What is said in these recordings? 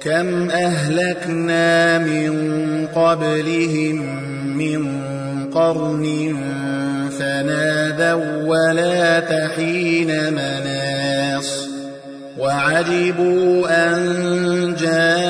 كم أهلكنا من قبلهم من قرن فنادوا ولا تحين مناص وعجبوا أن جاءهم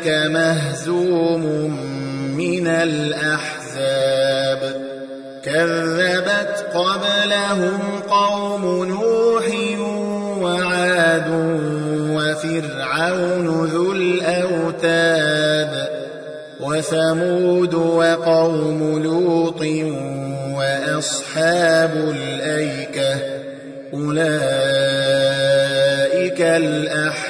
هنالك مهزوم من الأحزاب. كذبت قبلهم قوم نوح وعاد وفرعون ذو الأوتاد وثمود وقوم لوط وأصحاب الأيكة. أولئك الأحزاب.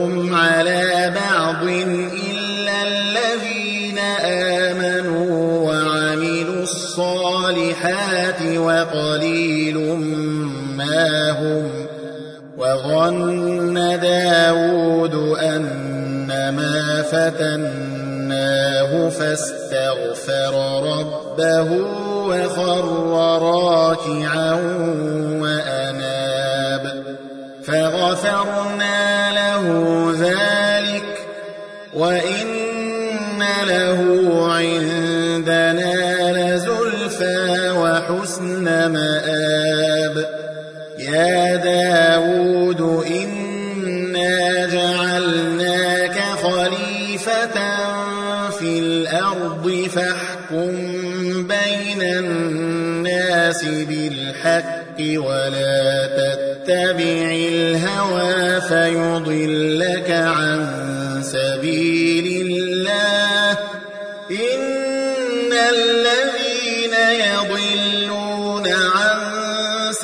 آمنوا وعملوا الصالحات وقليل ما هم وظن داود أنما فتناه فاستغفر ربه وخر راكعا وأناب فغفرنا له ذلك وإن له وحسن مآب. يا داود إنا جعلناك خليفة في الأرض فاحكم بين الناس بالحق ولا تتبع الهوى فيضلك عن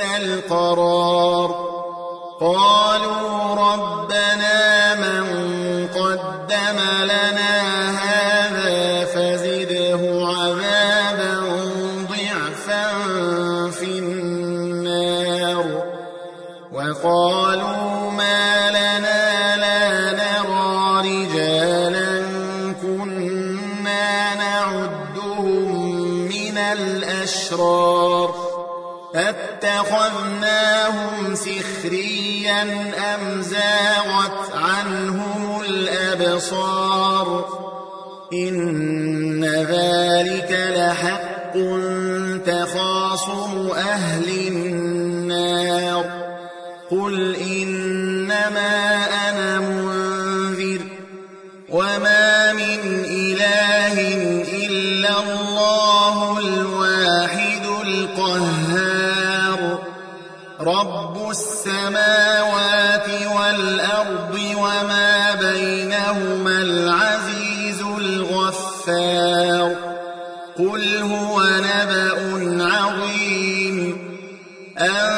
القرار. قالوا ربنا سخريا أم زاغت عنهم الأبصار إن ذلك لحق تخاصم أهل السماوات والأرض وما بينهما العزيز الغفار قل هو نبأ عظيم أنتم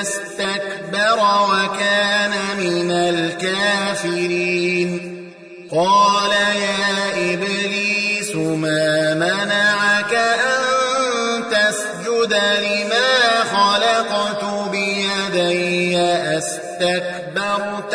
إبليس استكبر وكان من الكافرين. قال يا إبليس ما منعك أن تسجد لما خلقت بيدي؟ أستكبرت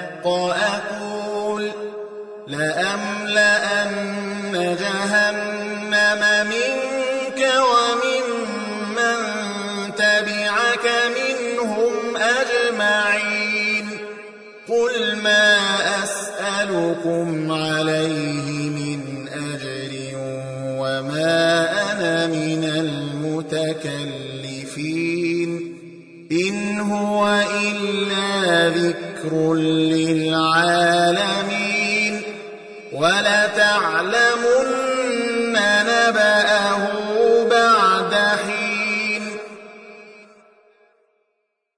أجمعين. قل ما أسألكم عليه من أجر وما أنا من المتكلفين. إن هو إلا ذكر للعالمين. ولتعلمن نبأه